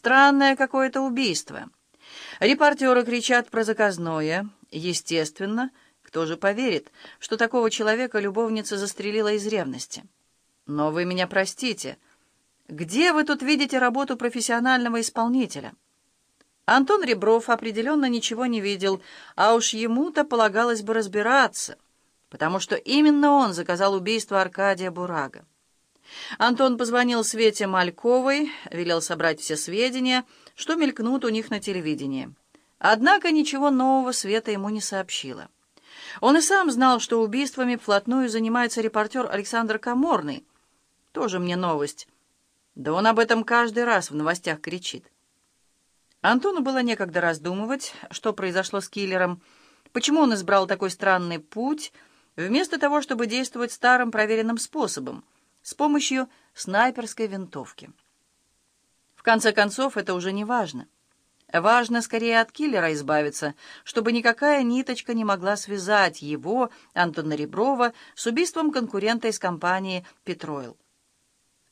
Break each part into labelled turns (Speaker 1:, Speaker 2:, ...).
Speaker 1: Странное какое-то убийство. Репортеры кричат про заказное. Естественно, кто же поверит, что такого человека любовница застрелила из ревности? Но вы меня простите. Где вы тут видите работу профессионального исполнителя? Антон Ребров определенно ничего не видел, а уж ему-то полагалось бы разбираться, потому что именно он заказал убийство Аркадия Бурага. Антон позвонил Свете Мальковой, велел собрать все сведения, что мелькнут у них на телевидении. Однако ничего нового Света ему не сообщила. Он и сам знал, что убийствами вплотную занимается репортер Александр Каморный. Тоже мне новость. Да он об этом каждый раз в новостях кричит. Антону было некогда раздумывать, что произошло с киллером, почему он избрал такой странный путь, вместо того, чтобы действовать старым проверенным способом — с помощью снайперской винтовки. В конце концов, это уже не важно. Важно скорее от киллера избавиться, чтобы никакая ниточка не могла связать его, Антона Реброва, с убийством конкурента из компании «Петроил».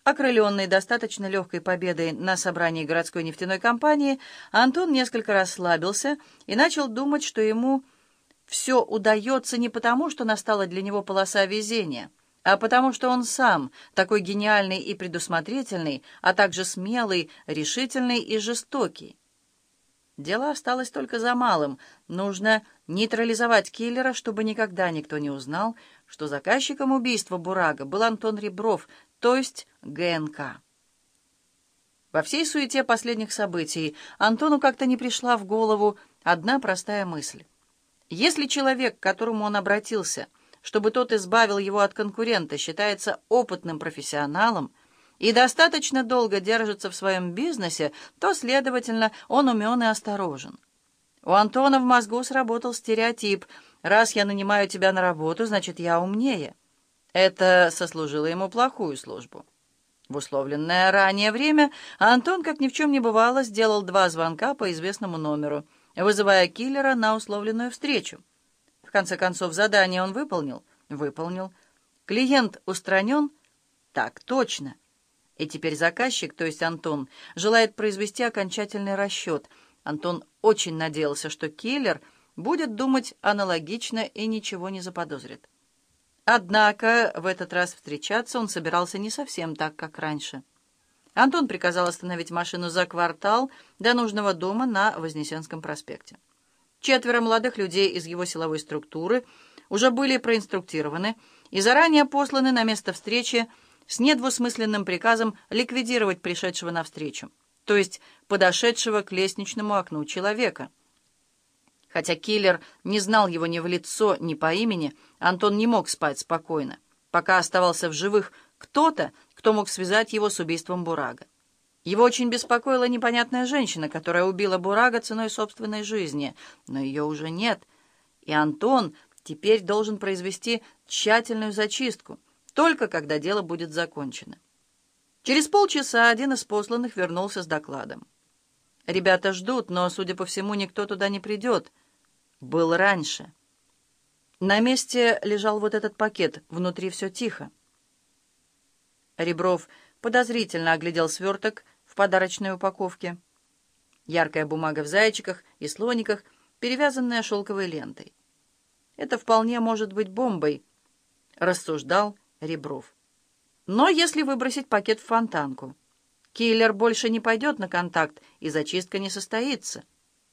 Speaker 1: Окрыленный достаточно легкой победой на собрании городской нефтяной компании, Антон несколько расслабился и начал думать, что ему все удается не потому, что настала для него полоса везения — а потому что он сам такой гениальный и предусмотрительный, а также смелый, решительный и жестокий. Дело осталось только за малым. Нужно нейтрализовать киллера, чтобы никогда никто не узнал, что заказчиком убийства Бурага был Антон Ребров, то есть ГНК. Во всей суете последних событий Антону как-то не пришла в голову одна простая мысль. Если человек, к которому он обратился, — чтобы тот избавил его от конкурента, считается опытным профессионалом и достаточно долго держится в своем бизнесе, то, следовательно, он умен и осторожен. У Антона в мозгу сработал стереотип «раз я нанимаю тебя на работу, значит, я умнее». Это сослужило ему плохую службу. В условленное ранее время Антон, как ни в чем не бывало, сделал два звонка по известному номеру, вызывая киллера на условленную встречу. В конце концов, задание он выполнил? Выполнил. Клиент устранен? Так, точно. И теперь заказчик, то есть Антон, желает произвести окончательный расчет. Антон очень надеялся, что киллер будет думать аналогично и ничего не заподозрит. Однако в этот раз встречаться он собирался не совсем так, как раньше. Антон приказал остановить машину за квартал до нужного дома на Вознесенском проспекте. Четверо молодых людей из его силовой структуры уже были проинструктированы и заранее посланы на место встречи с недвусмысленным приказом ликвидировать пришедшего навстречу, то есть подошедшего к лестничному окну человека. Хотя киллер не знал его ни в лицо, ни по имени, Антон не мог спать спокойно, пока оставался в живых кто-то, кто мог связать его с убийством Бурага. Его очень беспокоила непонятная женщина, которая убила Бурага ценой собственной жизни, но ее уже нет. И Антон теперь должен произвести тщательную зачистку, только когда дело будет закончено. Через полчаса один из посланных вернулся с докладом. Ребята ждут, но, судя по всему, никто туда не придет. Был раньше. На месте лежал вот этот пакет, внутри все тихо. Ребров подозрительно оглядел сверток, подарочной упаковке. Яркая бумага в зайчиках и слониках, перевязанная шелковой лентой. Это вполне может быть бомбой, рассуждал Ребров. Но если выбросить пакет в фонтанку, киллер больше не пойдет на контакт, и зачистка не состоится.